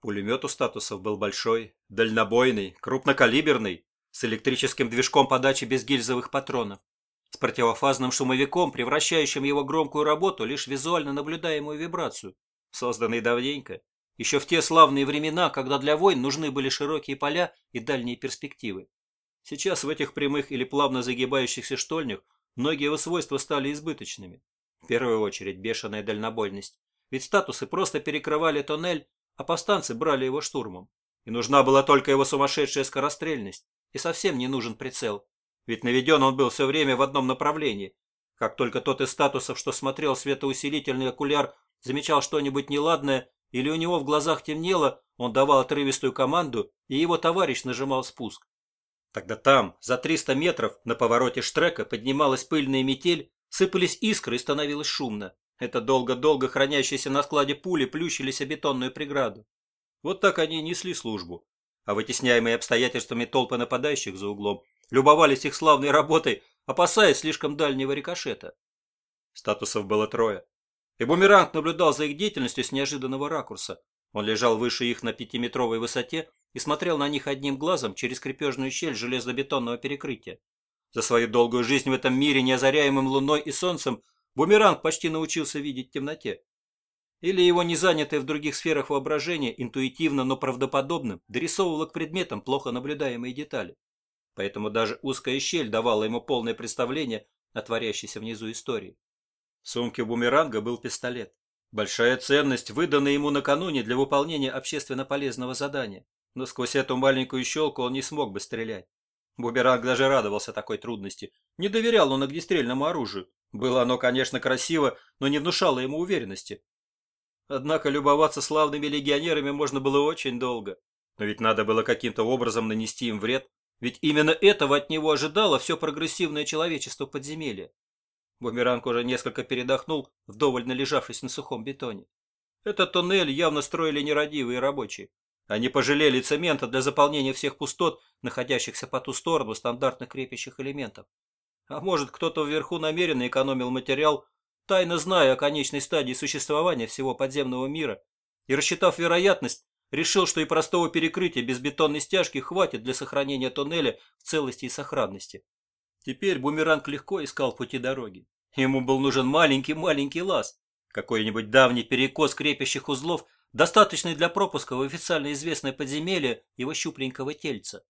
Пулемет у статусов был большой, дальнобойный, крупнокалиберный, с электрическим движком подачи безгильзовых патронов, с противофазным шумовиком, превращающим его громкую работу лишь визуально наблюдаемую вибрацию, созданный давненько, еще в те славные времена, когда для войн нужны были широкие поля и дальние перспективы. Сейчас в этих прямых или плавно загибающихся штольнях многие его свойства стали избыточными. В первую очередь бешеная дальнобойность. Ведь статусы просто перекрывали тоннель, а повстанцы брали его штурмом. И нужна была только его сумасшедшая скорострельность. И совсем не нужен прицел. Ведь наведен он был все время в одном направлении. Как только тот из статусов, что смотрел светоусилительный окуляр, замечал что-нибудь неладное, или у него в глазах темнело, он давал отрывистую команду, и его товарищ нажимал спуск. Тогда там, за 300 метров, на повороте штрека поднималась пыльная метель, сыпались искры и становилось шумно. Это долго-долго хранящиеся на складе пули плющились о бетонную преграду. Вот так они и несли службу. А вытесняемые обстоятельствами толпы нападающих за углом любовались их славной работой, опасаясь слишком дальнего рикошета. Статусов было трое. И бумеранг наблюдал за их деятельностью с неожиданного ракурса. Он лежал выше их на пятиметровой высоте и смотрел на них одним глазом через крепежную щель железобетонного перекрытия. За свою долгую жизнь в этом мире, неозаряемым луной и солнцем, бумеранг почти научился видеть в темноте. Или его незанятое в других сферах воображения интуитивно, но правдоподобно дорисовывало к предметам плохо наблюдаемые детали. Поэтому даже узкая щель давала ему полное представление о творящейся внизу истории. В сумке бумеранга был пистолет. Большая ценность, выданная ему накануне для выполнения общественно полезного задания. Но сквозь эту маленькую щелку он не смог бы стрелять. Бумеранг даже радовался такой трудности. Не доверял он огнестрельному оружию. Было оно, конечно, красиво, но не внушало ему уверенности. Однако любоваться славными легионерами можно было очень долго. Но ведь надо было каким-то образом нанести им вред. Ведь именно этого от него ожидало все прогрессивное человечество подземелья. Бумеранг уже несколько передохнул, вдоволь належавшись на сухом бетоне. Этот туннель явно строили нерадивые рабочие. Они пожалели цемента для заполнения всех пустот, находящихся по ту сторону стандартных крепящих элементов. А может, кто-то вверху намеренно экономил материал, тайно зная о конечной стадии существования всего подземного мира, и, рассчитав вероятность, решил, что и простого перекрытия без бетонной стяжки хватит для сохранения туннеля в целости и сохранности. Теперь бумеранг легко искал пути дороги. Ему был нужен маленький-маленький лаз, какой-нибудь давний перекос крепящих узлов, достаточный для пропуска в официально известное подземелье его щупленького тельца.